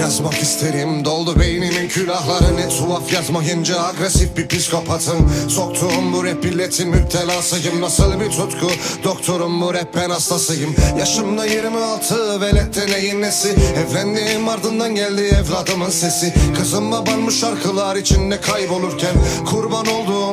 yazmak isterim. Doldu beynimin külahları ne tuhaf yazmayınca Agresif bir psikopatım. Soktuğum bu rap illetin müptelasıyım. Nasıl bir tutku? Doktorum bu rap ben hastasıyım. Yaşımda 26 velette neyin nesi? Evlendiğim ardından geldi evladımın sesi. Kızım babam bu şarkılar içinde kaybolurken Kurban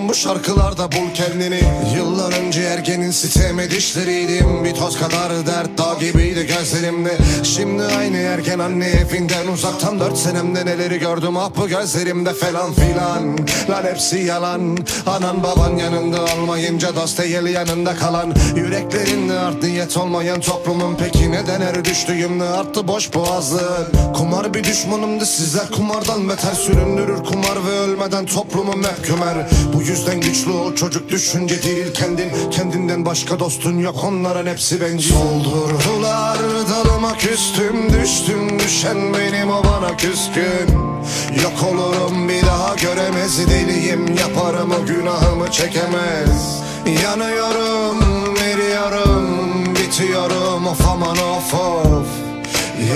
olduğum bu şarkılarda bul kendini. Yıllar önce ergenin siteme dişleriydim. Bir toz kadar dert dağ gibiydi gözlerimde. Şimdi aynı ergen anne evinden uzaktan Dört senemde neleri gördüm? Ah bu gözlerimde falan filan. Lan hepsi yalan. Anan baban yanında olmayınca dost değil yanında kalan. Yüreklerinde art niyet olmayan toplumun Peki neden er düştüğümde arttı? Boş boğazlı. Kumar bir düşmanımdı sizler kumardan beter Süründürür kumar ve ölmeden toplumu mehkumer. Bu yüzden güçlü o çocuk düşünce değil kendin. Kendinden başka dostun yok. Onların hepsi bencil. Soldurdular dalıma küstüm düştüm. Düşen benim o bana küskün. Yok olurum bir daha göremez deliyim. Yaparım o günahımı çekemez. Yanıyorum eriyorum bitiyorum. Of aman of of.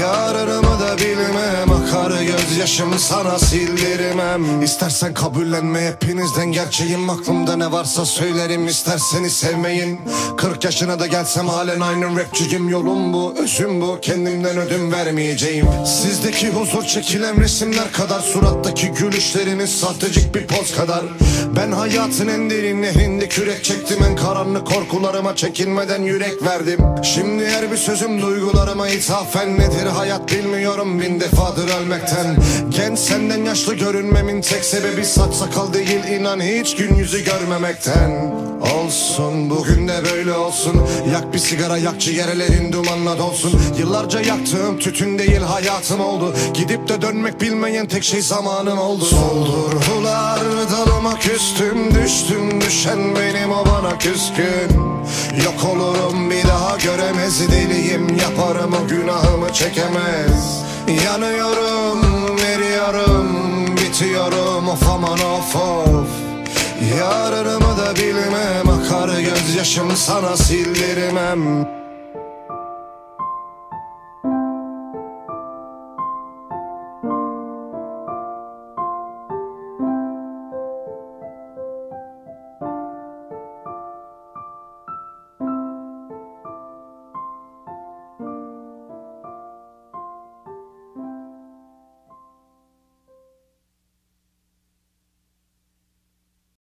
Yarınımı da bilmem Akar gözyaşım sana sildirmem. İstersen kabullenme hepinizden gerçeğim. Aklımda ne varsa söylerim. İsterseniz sevmeyin. 40 yaşına da gelsem halen aynı rapçiyim Yolum bu özüm bu. Kendimden ödün vermeyeceğim. Sizdeki huzur çekilen resimler kadar. Surattaki gülüşleriniz sahtecik bir poz kadar. Ben hayatın en derin nehrinde kürek çektim. En karanlık korkularıma çekinmeden yürek verdim. Şimdi her bir sözüm duygularıma ithafen. Nedir hayat bilmiyorum. Bin defadır ölmekten Genç senden yaşlı görünmemin tek sebebi saç sakal değil inan hiç gün yüzü görmemekten. Olsun bugün de böyle olsun. Yak bir sigara yak ciğerlerin dumanla dolsun. Yıllarca yaktığım tütün değil hayatım oldu. Gidip de dönmek bilmeyen tek şey zamanım oldu. Soldurdular dalıma küstüm düştüm düşen benim o bana küskün. Yok olurum bir daha göremez deliyim Yaparım o günahımı çekemez. Yanıyorum bitiyorum of aman of of. Yarınımı da bilmem Akar gözyaşım sana sildirmem